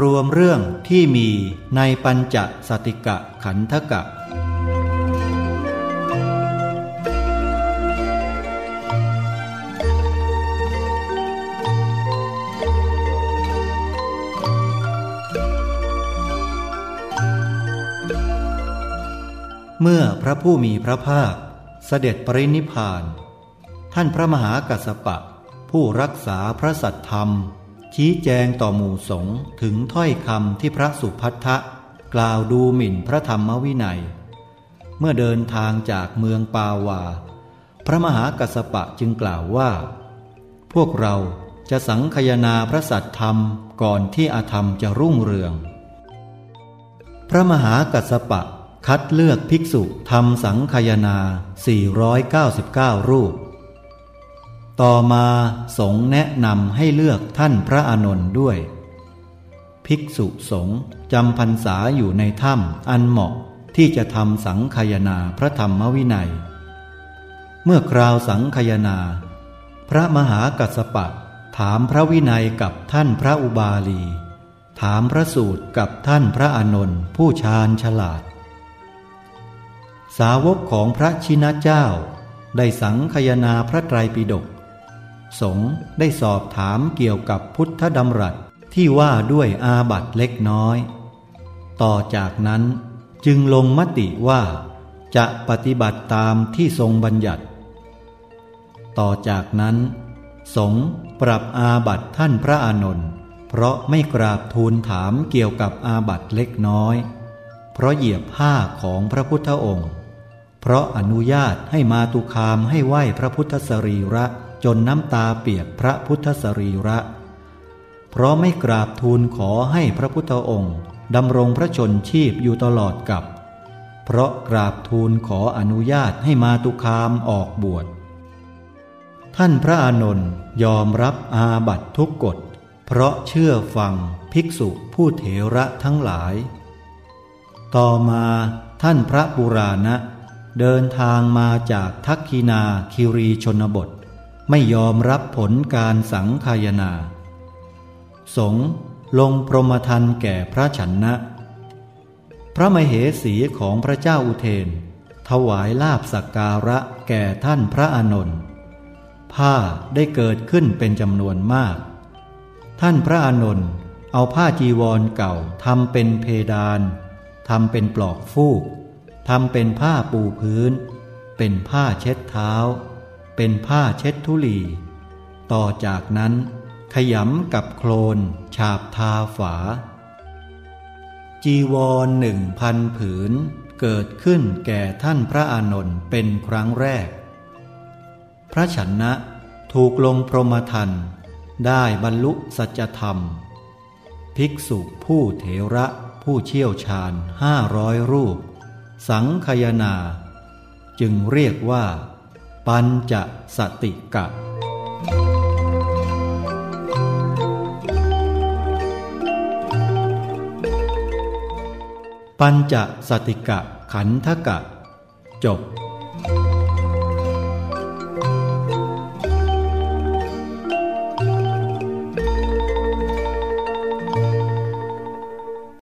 รวมเรื่องที่มีในปัญจสติกะขันธกะ เมื่อพระผู้มีพระภาค เสด็จปรินิพาน ท่านพระมหากัสสปะ ผู้รักษาพระสัตธรรม ชี้แจงต่อหมู่สงฆ์ถึงถ้อยคำที่พระสุพัทธะกล่าวดูหมิ่นพระธรรมวินัย เมื่อเดินทางจากเมืองปาวา พระมหากัสปะจึงกล่าวว่า พวกเราจะสังคยนาพระสัตธรรมก่อนที่อาธรรมจะรุ่งเรือง พระมหากัสสปะคัดเลือกภิกษุทำสังคยนา 499 รูป ต่อมาสงแนะนำให้เลือกท่านพระอานนท์ด้วย ภิกษุสงฆ์จำพรรษาอยู่ในถ้ำอันเหมาะที่จะทำสังคยนาพระธรรมวินัย เมื่อคราวสังคยนา พระมหากัสปะถามพระวินัยกับท่านพระอุบาลี ถามพระสูตรกับท่านพระอานนท์ผู้ชาญฉลาด สาวกของพระชินเจ้า ได้สังคยนาพระไตรปิฎก สงฆ์ได้สอบถามเกี่ยวกับพุทธดำรัสที่ว่าด้วยอาบัตเล็กน้อย ต่อจากนั้นจึงลงมติว่าจะปฏิบัติตามที่ทรงบัญญัติ ต่อจากนั้น สงปรับอาบัตท่านพระอานนท์เพราะไม่กราบทูลถามเกี่ยวกับอาบัตเล็กน้อย เพราะเหยียบผ้าของพระพุทธองค์ เพราะอนุญาตให้มาตุคามให้ไหว้พระพุทธสรีระ จนน้ำตาเปียกพระพุทธสรีระ เพราะไม่กราบทูลขอให้พระพุทธองค์ดำรงพระชนชีพอยู่ตลอดกับ เพราะกราบทูลขออนุญาตให้มาตุคามออกบวช ท่านพระอานนท์ยอมรับอาบัตทุกกฎ เพราะเชื่อฟังภิกษุผู้เถระทั้งหลาย ต่อมาท่านพระบุราณะเดินทางมาจากทักคีนาคิรีชนบท ไม่ยอมรับผลการสังคายนา สงลงพรหมทันแก่พระฉันนะ พระมเหสีของพระเจ้าอุเทน ถวายลาบสักการะแก่ท่านพระอานนท์ผ้าได้เกิดขึ้นเป็นจำนวนมาก ท่านพระอานนท์เอาผ้าจีวรเก่าทำเป็นเพดานทำเป็นปลอกฟูกทำเป็นผ้าปูพื้น เป็นผ้าเช็ดเท้า เป็นผ้าเช็ดทุลี ต่อจากนั้น ขยำกับโคลน ฉาบทาฝา จีวรหนึ่งพันผืน เกิดขึ้นแก่ท่านพระอานนท์เป็นครั้งแรก พระฉันนะถูกลงพรหมทันได้บรรลุสัจธรรม ภิกษุผู้เถระผู้เชี่ยวชาญห้าร้อยรูป สังคยนา จึงเรียกว่า ปัญจสติกะ ปัญจสติกะขันธกะ จบ